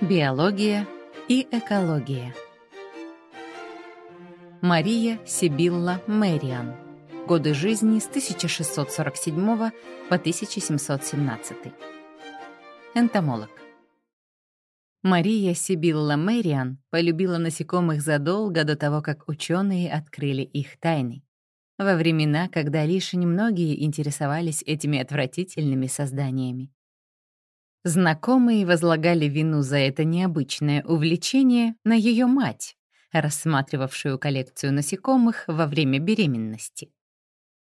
Биология и экология. Мария Сибилла Мэриан. Годы жизни с 1647 по 1717. Энтомолог. Мария Сибилла Мэриан полюбила насекомых задолго до того, как ученые открыли их тайны. Во времена, когда лишь немногие интересовались этими отвратительными созданиями. Знакомые возлагали вину за это необычное увлечение на ее мать, рассматривавшую коллекцию насекомых во время беременности.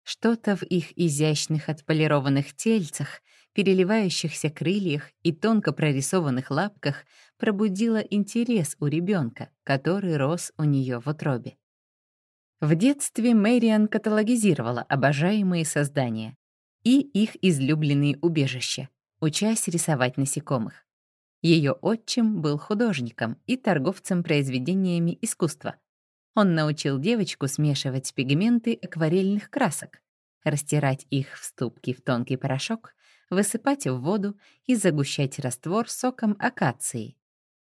Что-то в их изящных отполированных тельцах, переливающихся крыльях и тонко прорисованных лапках пробудило интерес у ребенка, который рос у нее в утробе. В детстве Мэриан каталогизировала обожаемые создания и их излюбленные убежища, учась рисовать насекомых. Ее отчим был художником и торговцем произведениями искусства. Он научил девочку смешивать пигменты акварельных красок, растирать их в ступки в тонкий порошок, высыпать в воду и загущать раствор соком акации,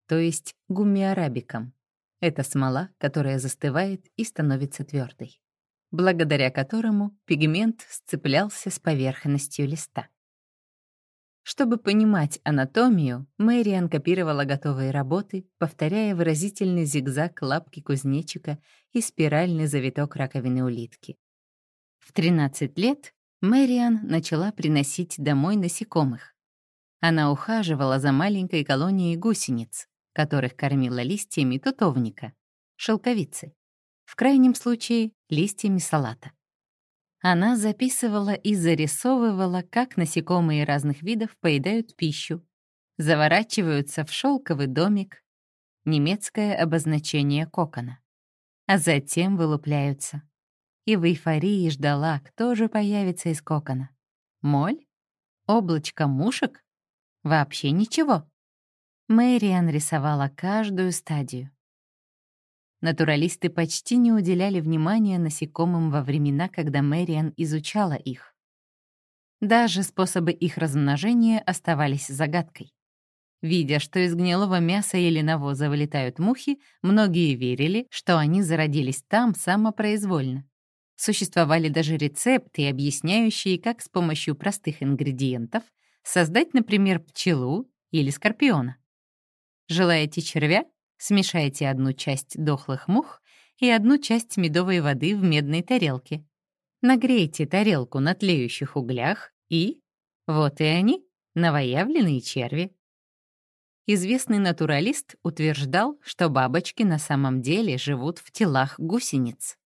то есть гумиарабиком. Это смола, которая застывает и становится твердой, благодаря которому пигмент сцеплялся с поверхностью листа. Чтобы понимать анатомию, Мэриан копировала готовые работы, повторяя выразительный зигзаг лапки кузнечика и спиральный завиток раковины улитки. В 13 лет Мэриан начала приносить домой насекомых. Она ухаживала за маленькой колонией гусениц, которых кормила листьями тутовника, шелковицы, в крайнем случае листьями салата. Она записывала и зарисовывала, как насекомые разных видов поедают пищу, заворачиваются в шелковый домик, немецкое обозначение кокона, а затем вылупляются. И в эйфории ждала, кто же появится из кокона. Моль? Облачко мушек? Вообще ничего. Мэриан рисовала каждую стадию. Натуралисты почти не уделяли внимания насекомым во времена, когда Мэриан изучала их. Даже способы их размножения оставались загадкой. Видя, что из гнилого мяса или навоза вылетают мухи, многие верили, что они зародились там самопроизвольно. Существовали даже рецепты, объясняющие, как с помощью простых ингредиентов создать, например, пчелу или скорпиона. Желаете червя? Смешайте одну часть дохлых мух и одну часть медовой воды в медной тарелке. Нагрейте тарелку на тлеющих углях и... Вот и они, новоявленные черви. Известный натуралист утверждал, что бабочки на самом деле живут в телах гусениц,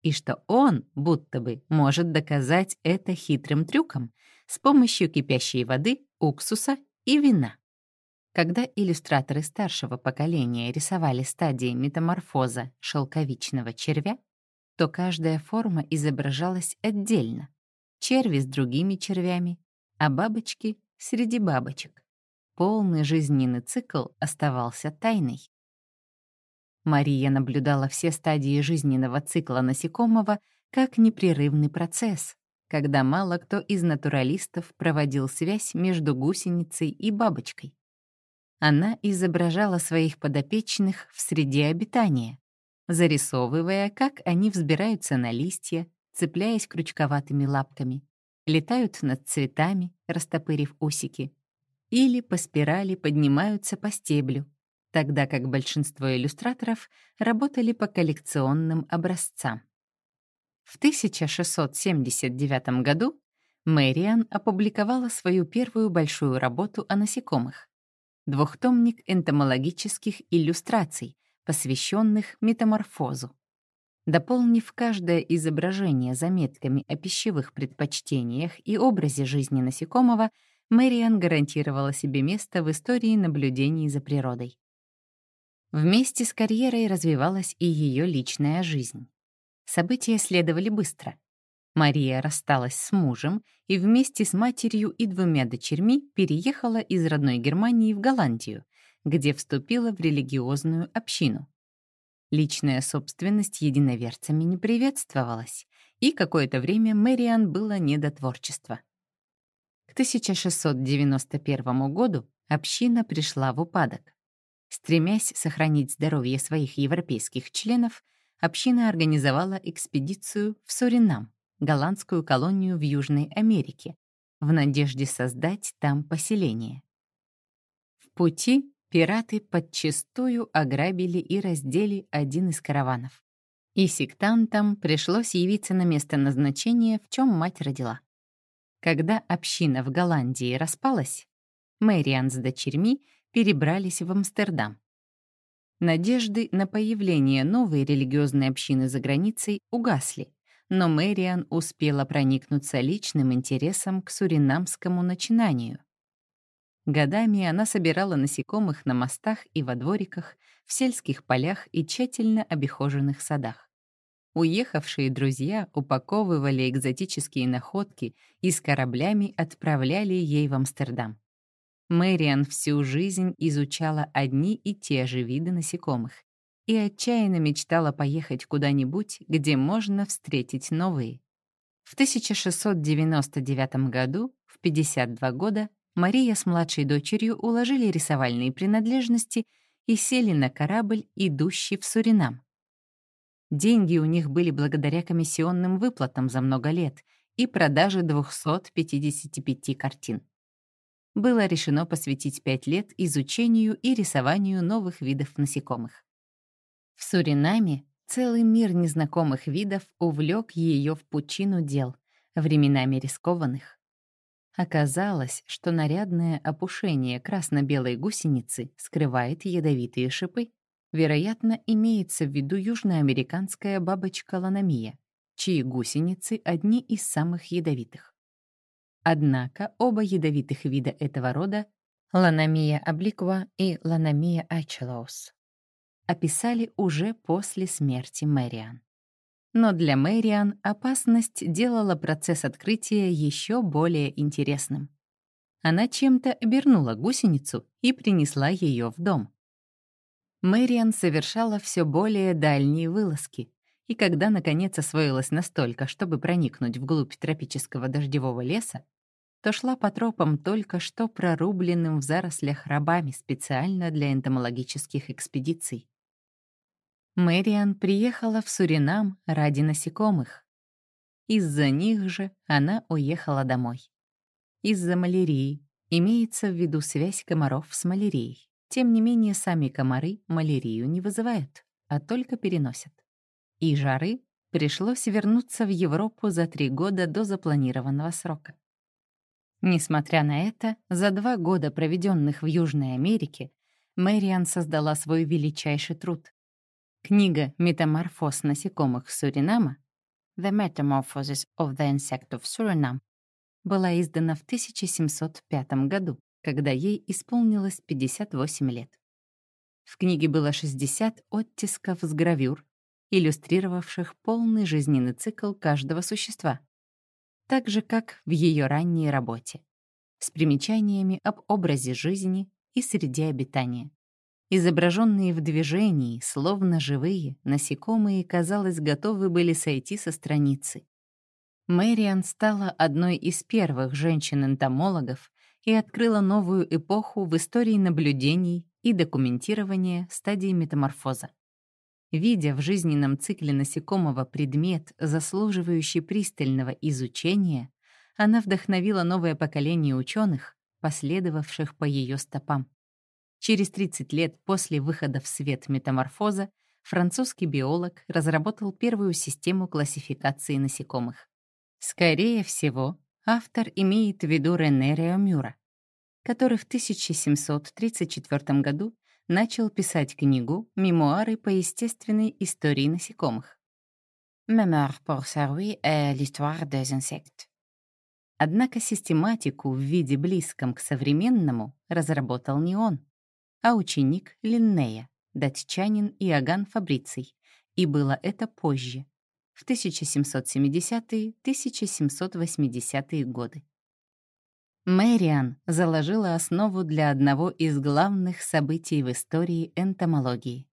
и что он, будто бы, может доказать это хитрым трюком с помощью кипящей воды, уксуса и вина. Когда иллюстраторы старшего поколения рисовали стадии метаморфоза шелковичного червя, то каждая форма изображалась отдельно. Черви с другими червями, а бабочки — среди бабочек. Полный жизненный цикл оставался тайной. Мария наблюдала все стадии жизненного цикла насекомого как непрерывный процесс, когда мало кто из натуралистов проводил связь между гусеницей и бабочкой. Она изображала своих подопечных в среде обитания, зарисовывая, как они взбираются на листья, цепляясь крючковатыми лапками, летают над цветами, растопырив усики, или по спирали поднимаются по стеблю, тогда как большинство иллюстраторов работали по коллекционным образцам. В 1679 году Мэриан опубликовала свою первую большую работу о насекомых двухтомник энтомологических иллюстраций, посвященных метаморфозу. Дополнив каждое изображение заметками о пищевых предпочтениях и образе жизни насекомого, Мэриан гарантировала себе место в истории наблюдений за природой. Вместе с карьерой развивалась и ее личная жизнь. События следовали быстро. Мария рассталась с мужем и вместе с матерью и двумя дочерьми переехала из родной Германии в Голландию, где вступила в религиозную общину. Личная собственность единоверцами не приветствовалась, и какое-то время Мэриан было не до творчества. К 1691 году община пришла в упадок. Стремясь сохранить здоровье своих европейских членов, община организовала экспедицию в Суринам, голландскую колонию в Южной Америке, в надежде создать там поселение. В пути пираты подчистую ограбили и раздели один из караванов. И сектантам пришлось явиться на место назначения, в чем мать родила. Когда община в Голландии распалась, Мэриан с дочерьми перебрались в Амстердам. Надежды на появление новой религиозной общины за границей угасли, но Мэриан успела проникнуться личным интересом к суринамскому начинанию. Годами она собирала насекомых на мостах и во двориках, в сельских полях и тщательно обихоженных садах. Уехавшие друзья упаковывали экзотические находки и с кораблями отправляли ей в Амстердам. Мэриан всю жизнь изучала одни и те же виды насекомых и отчаянно мечтала поехать куда-нибудь, где можно встретить новые. В 1699 году, в 52 года, Мария с младшей дочерью уложили рисовальные принадлежности и сели на корабль, идущий в Суринам. Деньги у них были благодаря комиссионным выплатам за много лет и продаже 255 картин было решено посвятить пять лет изучению и рисованию новых видов насекомых. В Суринаме целый мир незнакомых видов увлек ее в пучину дел, временами рискованных. Оказалось, что нарядное опушение красно-белой гусеницы скрывает ядовитые шипы. Вероятно, имеется в виду южноамериканская бабочка ланомия, чьи гусеницы одни из самых ядовитых. Однако оба ядовитых вида этого рода — ланомия обликва и ланомия ачелоус — описали уже после смерти Мэриан. Но для Мэриан опасность делала процесс открытия еще более интересным. Она чем-то обернула гусеницу и принесла ее в дом. Мэриан совершала все более дальние вылазки, и когда, наконец, освоилась настолько, чтобы проникнуть вглубь тропического дождевого леса, то шла по тропам только что прорубленным в зарослях рабами специально для энтомологических экспедиций. Мэриан приехала в Суринам ради насекомых. Из-за них же она уехала домой. Из-за малярии имеется в виду связь комаров с малярией. Тем не менее, сами комары малярию не вызывают, а только переносят. И жары пришлось вернуться в Европу за три года до запланированного срока. Несмотря на это, за два года, проведенных в Южной Америке, Мэриан создала свой величайший труд. Книга «Метаморфоз насекомых Суринама» «The Metamorphosis of the Insect of Suriname» была издана в 1705 году, когда ей исполнилось 58 лет. В книге было 60 оттисков с гравюр, иллюстрировавших полный жизненный цикл каждого существа, так же, как в ее ранней работе, с примечаниями об образе жизни и среде обитания. Изображенные в движении, словно живые, насекомые, казалось, готовы были сойти со страницы. Мэриан стала одной из первых женщин-энтомологов и открыла новую эпоху в истории наблюдений и документирования стадии метаморфоза. Видя в жизненном цикле насекомого предмет, заслуживающий пристального изучения, она вдохновила новое поколение ученых, последовавших по ее стопам. Через 30 лет после выхода в свет метаморфоза французский биолог разработал первую систему классификации насекомых. Скорее всего, автор имеет в виду Рене Реомюра, который в 1734 году начал писать книгу «Мемуары по естественной истории насекомых». «Mémoire pour servir à l'histoire des insectes». Однако систематику в виде близком к современному разработал не он, а ученик Линнея, датчанин Иоганн Фабриций, и было это позже, в 1770-1780-е годы. Мэриан заложила основу для одного из главных событий в истории энтомологии.